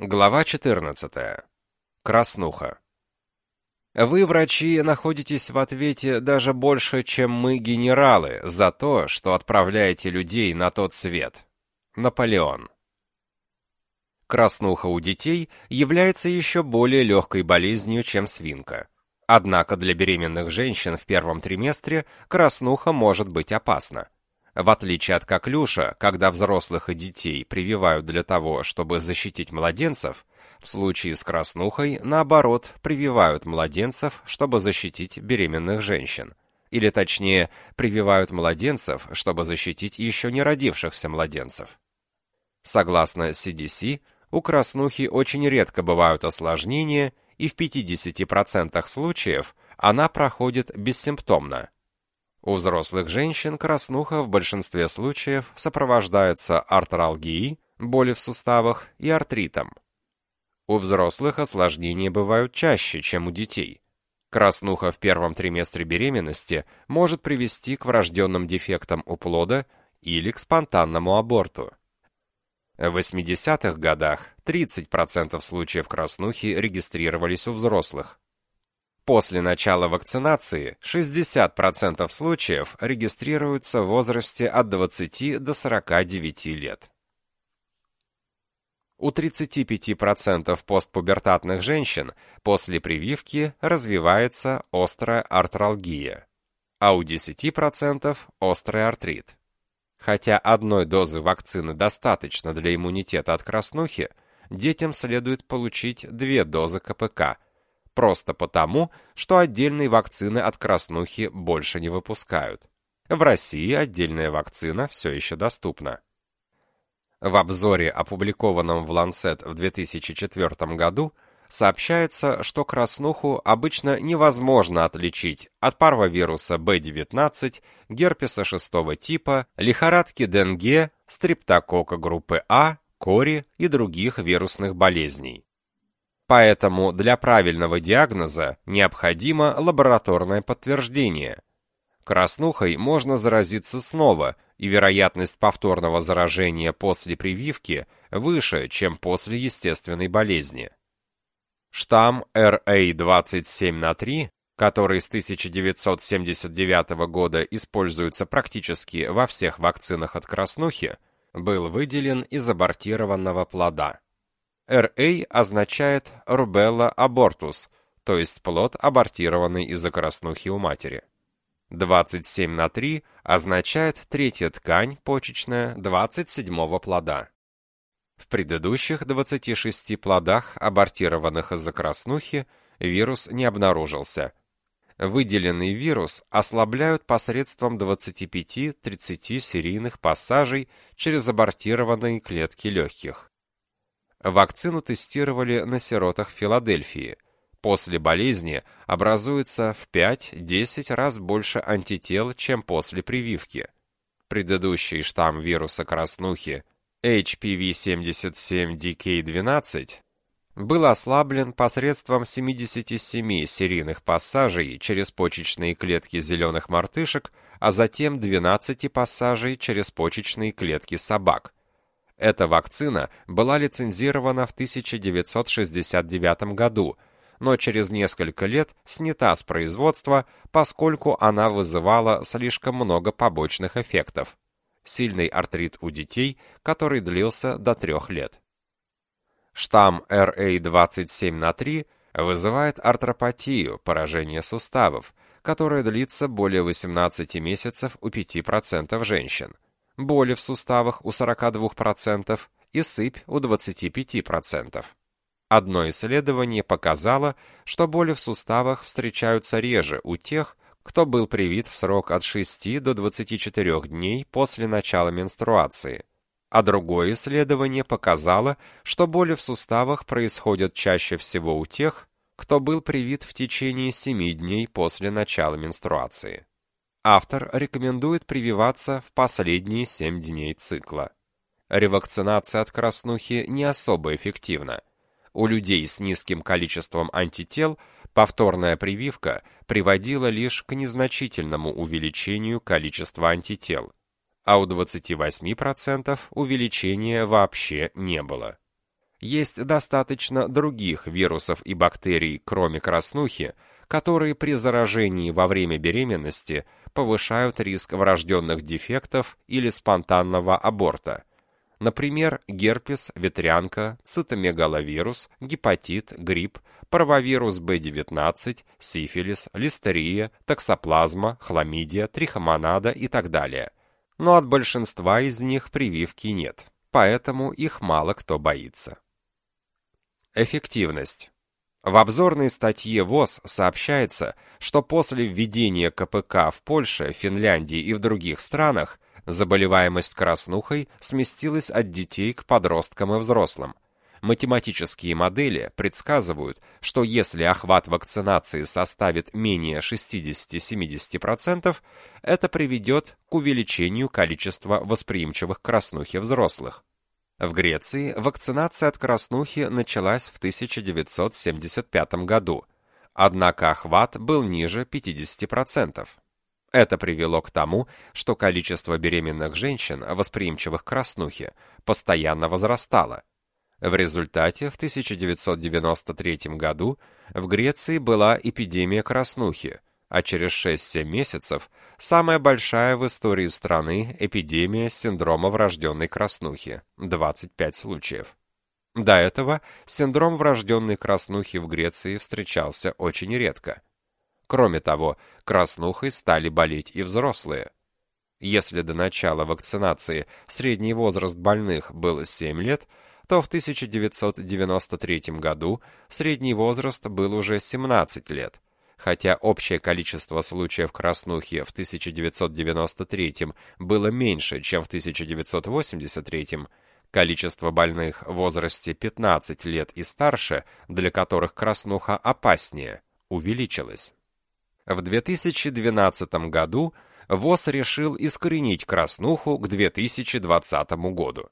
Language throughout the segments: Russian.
Глава 14. Краснуха. Вы, врачи, находитесь в ответе даже больше, чем мы, генералы, за то, что отправляете людей на тот свет. Наполеон. Краснуха у детей является еще более легкой болезнью, чем свинка. Однако для беременных женщин в первом триместре краснуха может быть опасна. В отличие от коклюша, когда взрослых и детей прививают для того, чтобы защитить младенцев, в случае с краснухой, наоборот, прививают младенцев, чтобы защитить беременных женщин. Или точнее, прививают младенцев, чтобы защитить еще не родившихся младенцев. Согласно CDC, у краснухи очень редко бывают осложнения, и в 50% случаев она проходит бессимптомно. У взрослых женщин краснуха в большинстве случаев сопровождается артралгией, боли в суставах и артритом. У взрослых осложнения бывают чаще, чем у детей. Краснуха в первом триместре беременности может привести к врожденным дефектам у плода или к спонтанному аборту. В 80-х годах 30% случаев краснухи регистрировались у взрослых, После начала вакцинации 60% случаев регистрируются в возрасте от 20 до 49 лет. У 35% постпубертатных женщин после прививки развивается острая артралгия, а у 10% острый артрит. Хотя одной дозы вакцины достаточно для иммунитета от краснухи, детям следует получить две дозы КПК – просто потому, что отдельные вакцины от краснухи больше не выпускают. В России отдельная вакцина все еще доступна. В обзоре, опубликованном в Lancet в 2004 году, сообщается, что краснуху обычно невозможно отличить от парвовируса B19, герпеса шестого типа, лихорадки Денге, стрептокока группы А, кори и других вирусных болезней. Поэтому для правильного диагноза необходимо лабораторное подтверждение. Краснухой можно заразиться снова, и вероятность повторного заражения после прививки выше, чем после естественной болезни. Штамм RA27 на 3, который с 1979 года используется практически во всех вакцинах от краснухи, был выделен из абортированного плода. RA означает rubella abortus, то есть плод, абортированный из-за краснухи у матери. 27 на 3 означает третья ткань почечная 27-го плода. В предыдущих 26 плодах, абортированных из-за краснухи, вирус не обнаружился. Выделенный вирус ослабляют посредством 25-30 серийных пассажей через абортированные клетки легких. Вакцину тестировали на сиротах Филадельфии. После болезни образуется в 5-10 раз больше антител, чем после прививки. Предыдущий штамм вируса краснухи HPV-77-DK12 был ослаблен посредством 77 серийных пассажей через почечные клетки зеленых мартышек, а затем 12 пассажей через почечные клетки собак – эта вакцина была лицензирована в 1969 году, но через несколько лет снята с производства, поскольку она вызывала слишком много побочных эффектов. Сильный артрит у детей, который длился до трех лет. Штамм RA27 на 3 вызывает артропатию, поражение суставов, которое длится более 18 месяцев у 5% женщин боли в суставах у 42% и сыпь у 25%. Одно исследование показало, что боли в суставах встречаются реже у тех, кто был привит в срок от 6 до 24 дней после начала менструации. А другое исследование показало, что боли в суставах происходят чаще всего у тех, кто был привит в течение 7 дней после начала менструации. Автор рекомендует прививаться в последние 7 дней цикла. Ревакцинация от краснухи не особо эффективна. У людей с низким количеством антител повторная прививка приводила лишь к незначительному увеличению количества антител, а у 28% увеличения вообще не было. Есть достаточно других вирусов и бактерий, кроме краснухи, которые при заражении во время беременности повышают риск врожденных дефектов или спонтанного аборта. Например, герпес, ветрянка, цитомегаловирус, гепатит, грипп, парвовирус B19, сифилис, листерия, токсоплазма, хламидия, трихомонада и так далее. Но от большинства из них прививки нет, поэтому их мало кто боится. Эффективность. В обзорной статье ВОЗ сообщается, что после введения КПК в Польше, Финляндии и в других странах заболеваемость краснухой сместилась от детей к подросткам и взрослым. Математические модели предсказывают, что если охват вакцинации составит менее 60-70%, это приведет к увеличению количества восприимчивых к краснухе взрослых. В Греции вакцинация от краснухи началась в 1975 году, однако охват был ниже 50%. Это привело к тому, что количество беременных женщин, восприимчивых к краснухе, постоянно возрастало. В результате в 1993 году в Греции была эпидемия краснухи, а через 6-7 месяцев самая большая в истории страны эпидемия синдрома врожденной краснухи – 25 случаев. До этого синдром врожденной краснухи в Греции встречался очень редко. Кроме того, краснухой стали болеть и взрослые. Если до начала вакцинации средний возраст больных был 7 лет, то в 1993 году средний возраст был уже 17 лет – хотя общее количество случаев краснухи в 1993 было меньше, чем в 1983, количество больных в возрасте 15 лет и старше, для которых краснуха опаснее, увеличилось. В 2012 году ВОЗ решил искоренить краснуху к 2020 году.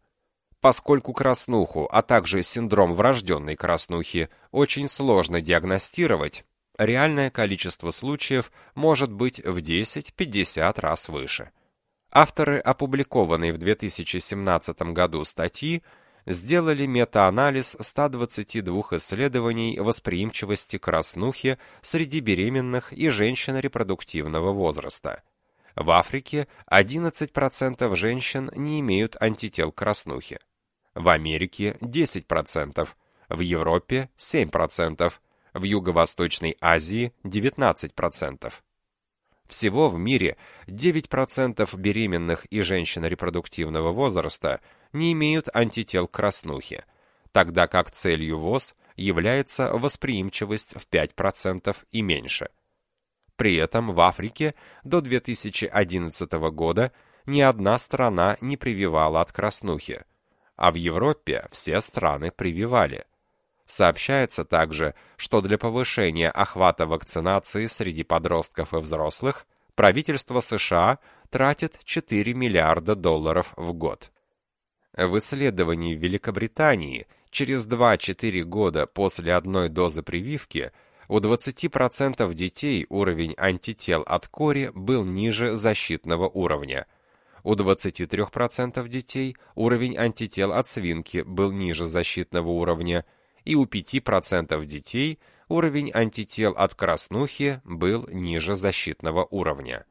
Поскольку краснуху, а также синдром врожденной краснухи очень сложно диагностировать, реальное количество случаев может быть в 10-50 раз выше. Авторы опубликованной в 2017 году статьи сделали метаанализ 122 исследований восприимчивости к краснухе среди беременных и женщин репродуктивного возраста. В Африке 11% женщин не имеют антител к краснухе. В Америке 10%, в Европе 7%, в Юго-Восточной Азии 19%. Всего в мире 9% беременных и женщин репродуктивного возраста не имеют антител к краснухе, тогда как целью ВОЗ является восприимчивость в 5% и меньше. При этом в Африке до 2011 года ни одна страна не прививала от краснухи, а в Европе все страны прививали – Сообщается также, что для повышения охвата вакцинации среди подростков и взрослых правительство США тратит 4 миллиарда долларов в год. В исследовании в Великобритании через 2-4 года после одной дозы прививки у 20% детей уровень антител от кори был ниже защитного уровня. У 23% детей уровень антител от свинки был ниже защитного уровня – и у 5% детей уровень антител от краснухи был ниже защитного уровня.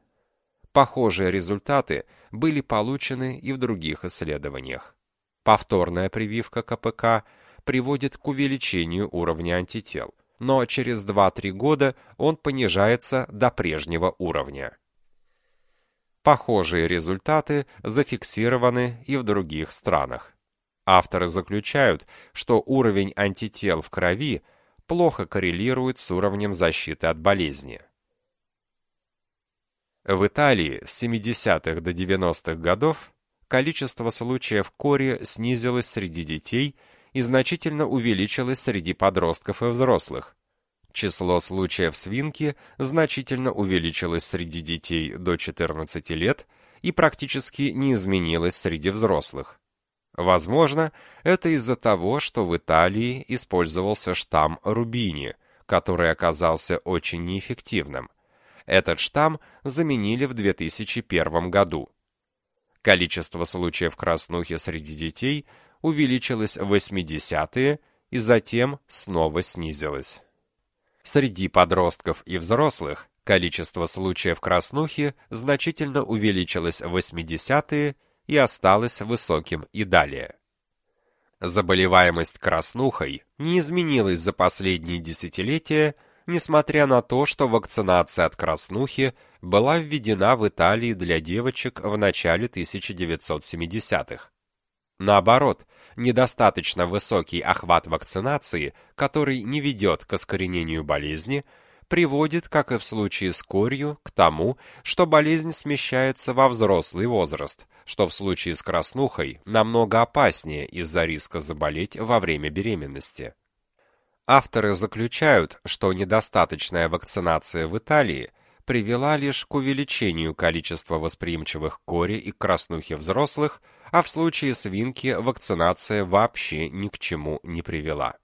Похожие результаты были получены и в других исследованиях. Повторная прививка КПК приводит к увеличению уровня антител, но через 2-3 года он понижается до прежнего уровня. Похожие результаты зафиксированы и в других странах. Авторы заключают, что уровень антител в крови плохо коррелирует с уровнем защиты от болезни. В Италии с 70-х до 90-х годов количество случаев кори снизилось среди детей и значительно увеличилось среди подростков и взрослых. Число случаев свинки значительно увеличилось среди детей до 14 лет и практически не изменилось среди взрослых. Возможно, это из-за того, что в Италии использовался штамм Рубини, который оказался очень неэффективным. Этот штамм заменили в 2001 году. Количество случаев краснухи среди детей увеличилась в 80-е и затем снова снизилась. Среди подростков и взрослых количество случаев краснухи значительно увеличилось в 80-е и осталось высоким и далее. Заболеваемость краснухой не изменилась за последние десятилетия, несмотря на то, что вакцинация от краснухи была введена в Италии для девочек в начале 1970-х. Наоборот, недостаточно высокий охват вакцинации, который не ведет к искоренению болезни, приводит, как и в случае с корью, к тому, что болезнь смещается во взрослый возраст, что в случае с краснухой намного опаснее из-за риска заболеть во время беременности. Авторы заключают, что недостаточная вакцинация в Италии привела лишь к увеличению количества восприимчивых к кори и краснухе взрослых, а в случае свинки вакцинация вообще ни к чему не привела.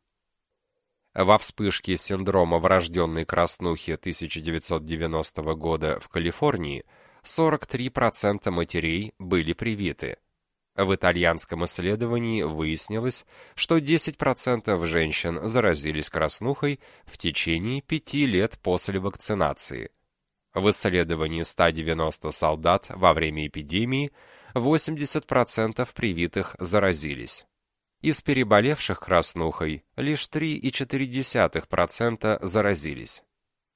Во вспышке синдрома врожденной краснухи 1990 года в Калифорнии 43% матерей были привиты. В итальянском исследовании выяснилось, что 10% женщин заразились краснухой в течение 5 лет после вакцинации. В исследовании 190 солдат во время эпидемии 80% привитых заразились. Из переболевших краснухой лишь 3,4% заразились.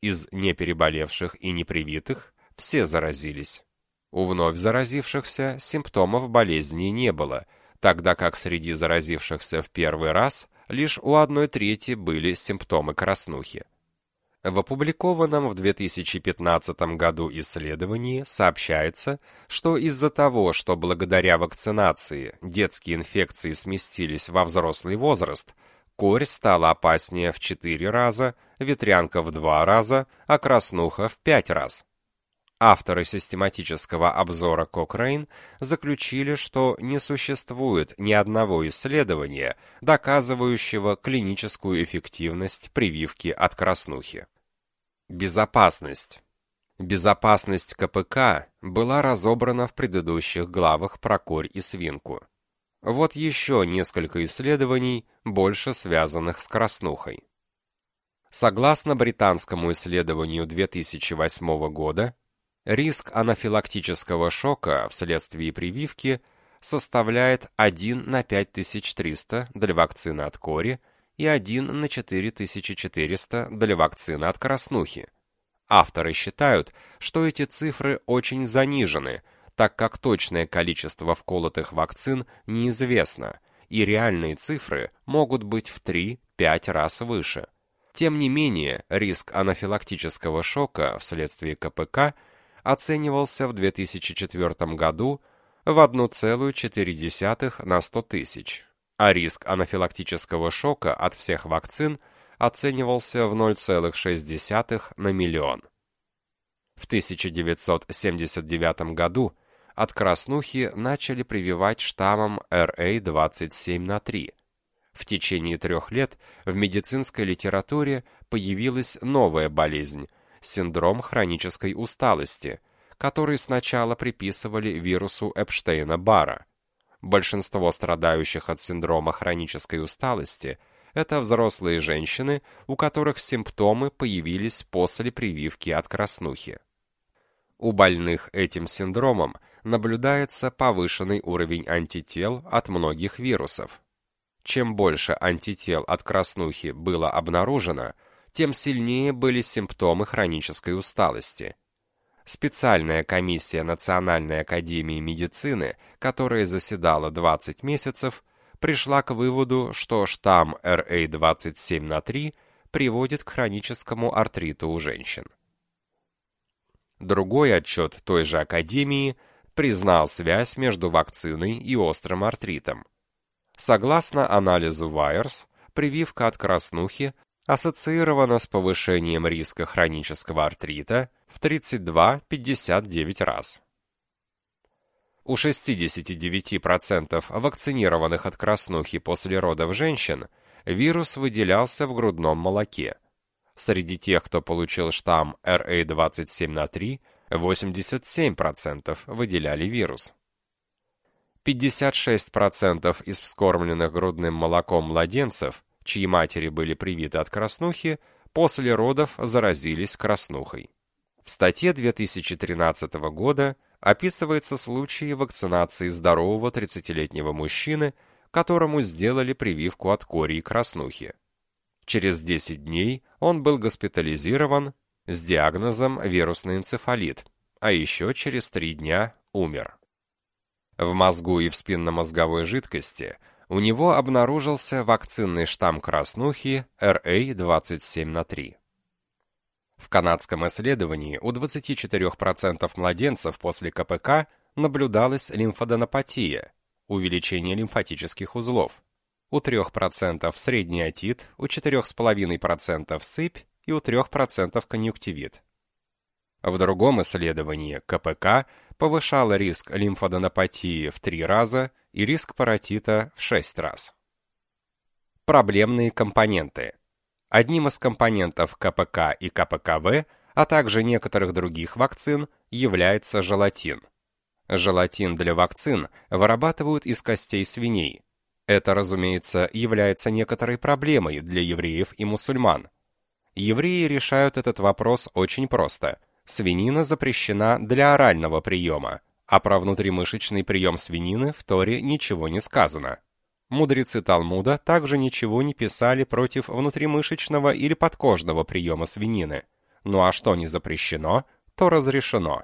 Из непереболевших и непривитых все заразились. У вновь заразившихся симптомов болезни не было, тогда как среди заразившихся в первый раз лишь у одной трети были симптомы краснухи. В опубликованном в 2015 году исследовании сообщается, что из-за того, что благодаря вакцинации детские инфекции сместились во взрослый возраст, корь стала опаснее в 4 раза, ветрянка в 2 раза, а краснуха в 5 раз. Авторы систематического обзора Кокрейн заключили, что не существует ни одного исследования, доказывающего клиническую эффективность прививки от краснухи. Безопасность. Безопасность КПК была разобрана в предыдущих главах про корь и свинку. Вот еще несколько исследований, больше связанных с краснухой. Согласно британскому исследованию 2008 года, риск анафилактического шока вследствие прививки составляет 1 на 5300 для вакцины от кори и 1 на 4400 для вакцины от краснухи. Авторы считают, что эти цифры очень занижены, так как точное количество вколотых вакцин неизвестно, и реальные цифры могут быть в 3-5 раз выше. Тем не менее, риск анафилактического шока вследствие КПК оценивался в 2004 году в 1,4 на 100 тысяч, а риск анафилактического шока от всех вакцин оценивался в 0,6 на миллион. В 1979 году от краснухи начали прививать штаммом RA27 на 3. В течение трех лет в медицинской литературе появилась новая болезнь – синдром хронической усталости, который сначала приписывали вирусу Эпштейна-Барра. Большинство страдающих от синдрома хронической усталости – это взрослые женщины, у которых симптомы появились после прививки от краснухи. У больных этим синдромом наблюдается повышенный уровень антител от многих вирусов. Чем больше антител от краснухи было обнаружено, тем сильнее были симптомы хронической усталости – специальная комиссия Национальной академии медицины, которая заседала 20 месяцев, пришла к выводу, что штамм RA27 на 3 приводит к хроническому артриту у женщин. Другой отчет той же академии признал связь между вакциной и острым артритом. Согласно анализу Wires, прививка от краснухи ассоциирована с повышением риска хронического артрита в 32-59 раз. У 69% вакцинированных от краснухи после родов женщин вирус выделялся в грудном молоке. Среди тех, кто получил штамм RA27 на 3, 87% выделяли вирус. 56% из вскормленных грудным молоком младенцев, чьи матери были привиты от краснухи, после родов заразились краснухой. В статье 2013 года описывается случай вакцинации здорового 30-летнего мужчины, которому сделали прививку от кори и краснухи. Через 10 дней он был госпитализирован с диагнозом вирусный энцефалит, а еще через 3 дня умер. В мозгу и в спинномозговой жидкости у него обнаружился вакцинный штамм краснухи RA27 на 3. В канадском исследовании у 24% младенцев после КПК наблюдалась лимфоденопатия, увеличение лимфатических узлов, у 3% средний отит, у 4,5% сыпь и у 3% конъюнктивит. В другом исследовании КПК повышало риск лимфоденопатии в 3 раза и риск паротита в 6 раз. Проблемные компоненты. Одним из компонентов КПК и КПКВ, а также некоторых других вакцин, является желатин. Желатин для вакцин вырабатывают из костей свиней. Это, разумеется, является некоторой проблемой для евреев и мусульман. Евреи решают этот вопрос очень просто. Свинина запрещена для орального приема, а про внутримышечный прием свинины в Торе ничего не сказано. Мудрецы Талмуда также ничего не писали против внутримышечного или подкожного приема свинины. Ну а что не запрещено, то разрешено.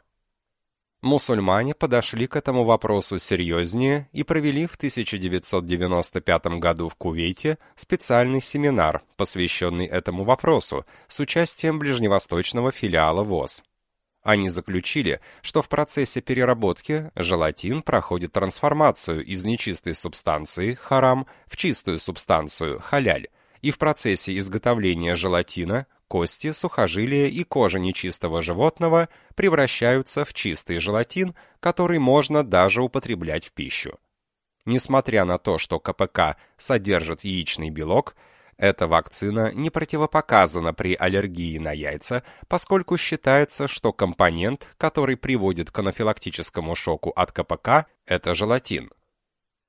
Мусульмане подошли к этому вопросу серьезнее и провели в 1995 году в Кувейте специальный семинар, посвященный этому вопросу, с участием ближневосточного филиала ВОЗ. Они заключили, что в процессе переработки желатин проходит трансформацию из нечистой субстанции харам в чистую субстанцию халяль, и в процессе изготовления желатина кости, сухожилия и кожа нечистого животного превращаются в чистый желатин, который можно даже употреблять в пищу. Несмотря на то, что КПК содержит яичный белок, эта вакцина не противопоказана при аллергии на яйца, поскольку считается, что компонент, который приводит к анафилактическому шоку от КПК, это желатин.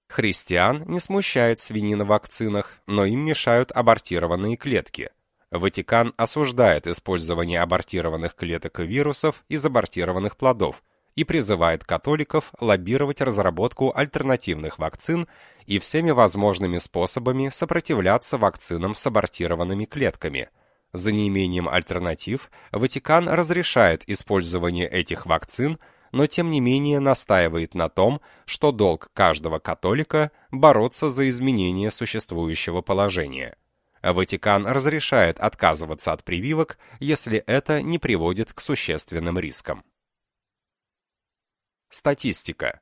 Христиан не смущает свинина в вакцинах, но им мешают абортированные клетки. Ватикан осуждает использование абортированных клеток и вирусов из абортированных плодов, и призывает католиков лоббировать разработку альтернативных вакцин и всеми возможными способами сопротивляться вакцинам с абортированными клетками. За неимением альтернатив Ватикан разрешает использование этих вакцин, но тем не менее настаивает на том, что долг каждого католика бороться за изменение существующего положения. Ватикан разрешает отказываться от прививок, если это не приводит к существенным рискам. Статистика.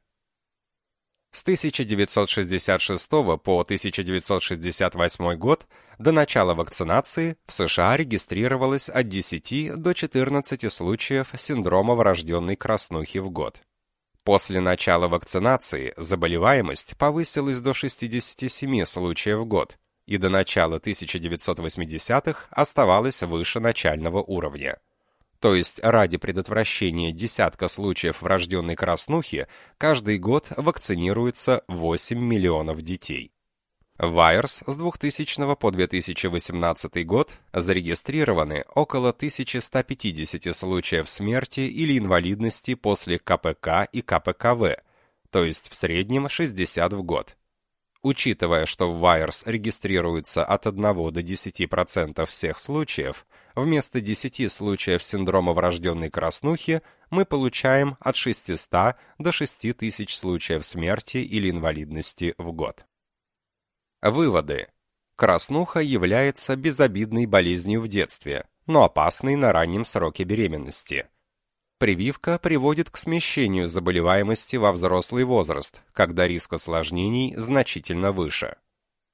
С 1966 по 1968 год до начала вакцинации в США регистрировалось от 10 до 14 случаев синдрома врожденной краснухи в год. После начала вакцинации заболеваемость повысилась до 67 случаев в год и до начала 1980-х оставалась выше начального уровня. То есть ради предотвращения десятка случаев врожденной краснухи каждый год вакцинируется 8 миллионов детей. Вайерс с 2000 по 2018 год зарегистрированы около 1150 случаев смерти или инвалидности после КПК и КПКВ, то есть в среднем 60 в год. Учитывая, что в Вайерс регистрируется от 1 до 10% всех случаев, вместо 10 случаев синдрома врожденной краснухи мы получаем от 600 до 6000 случаев смерти или инвалидности в год. Выводы. Краснуха является безобидной болезнью в детстве, но опасной на раннем сроке беременности. Прививка приводит к смещению заболеваемости во взрослый возраст, когда риск осложнений значительно выше.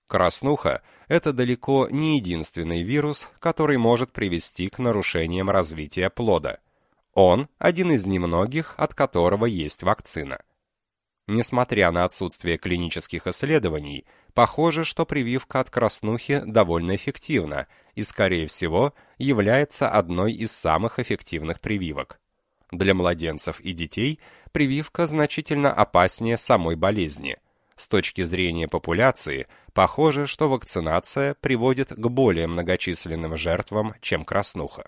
Краснуха – это далеко не единственный вирус, который может привести к нарушениям развития плода. Он – один из немногих, от которого есть вакцина. Несмотря на отсутствие клинических исследований, похоже, что прививка от краснухи довольно эффективна и, скорее всего, является одной из самых эффективных прививок. Для младенцев и детей прививка значительно опаснее самой болезни. С точки зрения популяции, похоже, что вакцинация приводит к более многочисленным жертвам, чем краснуха.